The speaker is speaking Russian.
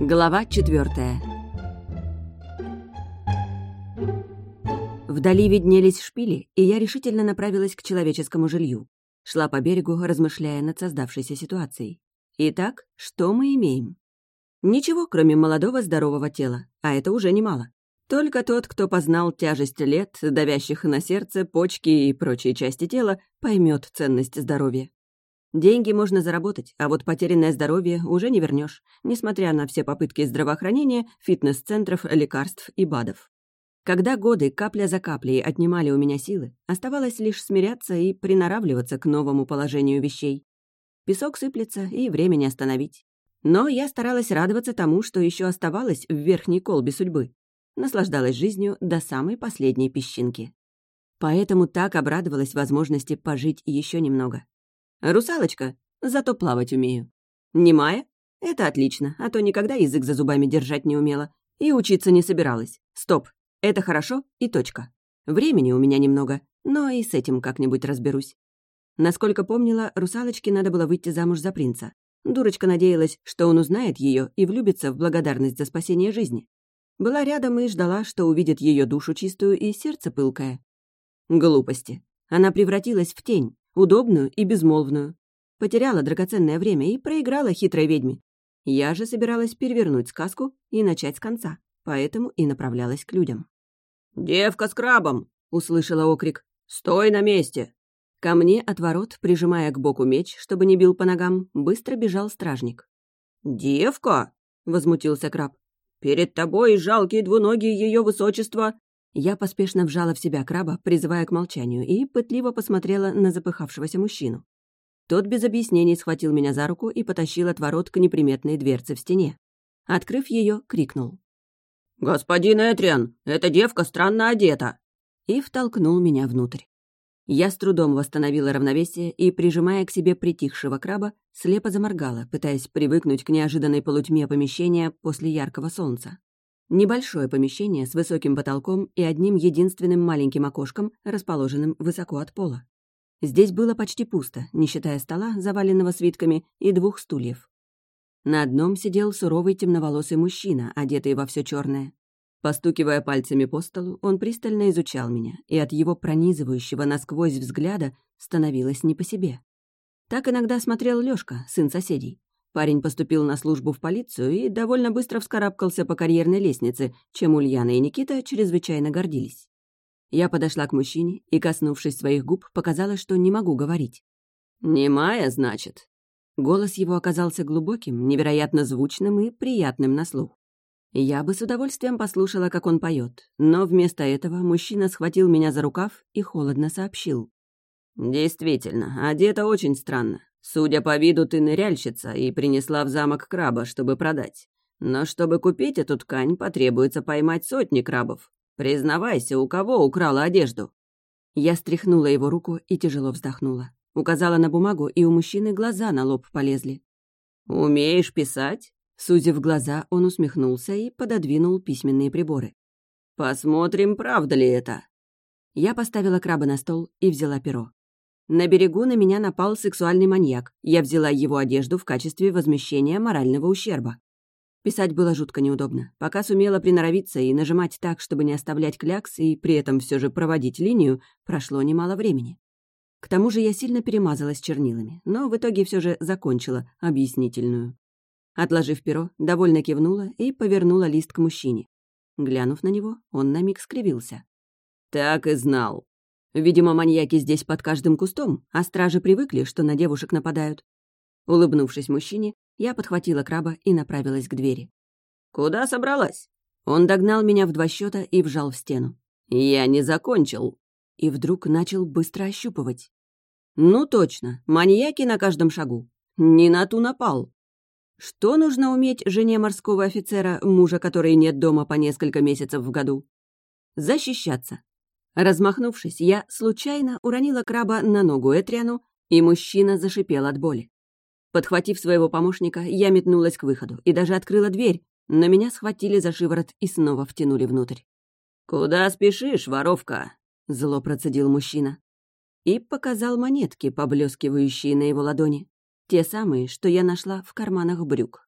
Глава четвертая. Вдали виднелись шпили, и я решительно направилась к человеческому жилью. Шла по берегу, размышляя над создавшейся ситуацией. Итак, что мы имеем? Ничего, кроме молодого здорового тела, а это уже немало. Только тот, кто познал тяжесть лет, давящих на сердце, почки и прочие части тела, поймет ценность здоровья. Деньги можно заработать, а вот потерянное здоровье уже не вернешь, несмотря на все попытки здравоохранения, фитнес-центров, лекарств и БАДов. Когда годы капля за каплей отнимали у меня силы, оставалось лишь смиряться и приноравливаться к новому положению вещей. Песок сыплется, и времени остановить. Но я старалась радоваться тому, что еще оставалось в верхней колбе судьбы. Наслаждалась жизнью до самой последней песчинки. Поэтому так обрадовалась возможности пожить еще немного. Русалочка, зато плавать умею. Немая? Это отлично, а то никогда язык за зубами держать не умела. И учиться не собиралась. Стоп, это хорошо и точка. Времени у меня немного, но и с этим как-нибудь разберусь. Насколько помнила, русалочке надо было выйти замуж за принца. Дурочка надеялась, что он узнает ее и влюбится в благодарность за спасение жизни. Была рядом и ждала, что увидит ее душу чистую и сердце пылкое. Глупости. Она превратилась в тень, удобную и безмолвную. Потеряла драгоценное время и проиграла хитрой ведьме. Я же собиралась перевернуть сказку и начать с конца, поэтому и направлялась к людям. «Девка с крабом!» — услышала окрик. «Стой на месте!» Ко мне от ворот, прижимая к боку меч, чтобы не бил по ногам, быстро бежал стражник. «Девка?» — возмутился краб. «Перед тобой жалкие двуногие ее высочества я поспешно вжала в себя краба, призывая к молчанию, и пытливо посмотрела на запыхавшегося мужчину. Тот без объяснений схватил меня за руку и потащил от ворот к неприметной дверце в стене. Открыв ее, крикнул. «Господин Этриан, эта девка странно одета!» И втолкнул меня внутрь. Я с трудом восстановила равновесие и, прижимая к себе притихшего краба, слепо заморгала, пытаясь привыкнуть к неожиданной полутьме помещения после яркого солнца. Небольшое помещение с высоким потолком и одним единственным маленьким окошком, расположенным высоко от пола. Здесь было почти пусто, не считая стола, заваленного свитками, и двух стульев. На одном сидел суровый темноволосый мужчина, одетый во все черное. Постукивая пальцами по столу, он пристально изучал меня, и от его пронизывающего насквозь взгляда становилось не по себе. Так иногда смотрел Лёшка, сын соседей. Парень поступил на службу в полицию и довольно быстро вскарабкался по карьерной лестнице, чем Ульяна и Никита чрезвычайно гордились. Я подошла к мужчине и, коснувшись своих губ, показала, что не могу говорить. «Немая, значит?» Голос его оказался глубоким, невероятно звучным и приятным на слух. Я бы с удовольствием послушала, как он поет, но вместо этого мужчина схватил меня за рукав и холодно сообщил. «Действительно, одета очень странно. Судя по виду, ты ныряльщица и принесла в замок краба, чтобы продать. Но чтобы купить эту ткань, потребуется поймать сотни крабов. Признавайся, у кого украла одежду?» Я стряхнула его руку и тяжело вздохнула. Указала на бумагу, и у мужчины глаза на лоб полезли. «Умеешь писать?» Сузив глаза, он усмехнулся и пододвинул письменные приборы. «Посмотрим, правда ли это». Я поставила краба на стол и взяла перо. На берегу на меня напал сексуальный маньяк. Я взяла его одежду в качестве возмещения морального ущерба. Писать было жутко неудобно. Пока сумела приноровиться и нажимать так, чтобы не оставлять клякс и при этом все же проводить линию, прошло немало времени. К тому же я сильно перемазалась чернилами, но в итоге все же закончила объяснительную. Отложив перо, довольно кивнула и повернула лист к мужчине. Глянув на него, он на миг скривился. «Так и знал», Видимо, маньяки здесь под каждым кустом, а стражи привыкли, что на девушек нападают. Улыбнувшись мужчине, я подхватила краба и направилась к двери. «Куда собралась?» Он догнал меня в два счета и вжал в стену. «Я не закончил». И вдруг начал быстро ощупывать. «Ну точно, маньяки на каждом шагу. Не на ту напал. Что нужно уметь жене морского офицера, мужа которой нет дома по несколько месяцев в году? Защищаться. Размахнувшись, я случайно уронила краба на ногу Этриану, и мужчина зашипел от боли. Подхватив своего помощника, я метнулась к выходу и даже открыла дверь, но меня схватили за шиворот и снова втянули внутрь. «Куда спешишь, воровка?» — зло процедил мужчина. И показал монетки, поблескивающие на его ладони. Те самые, что я нашла в карманах брюк.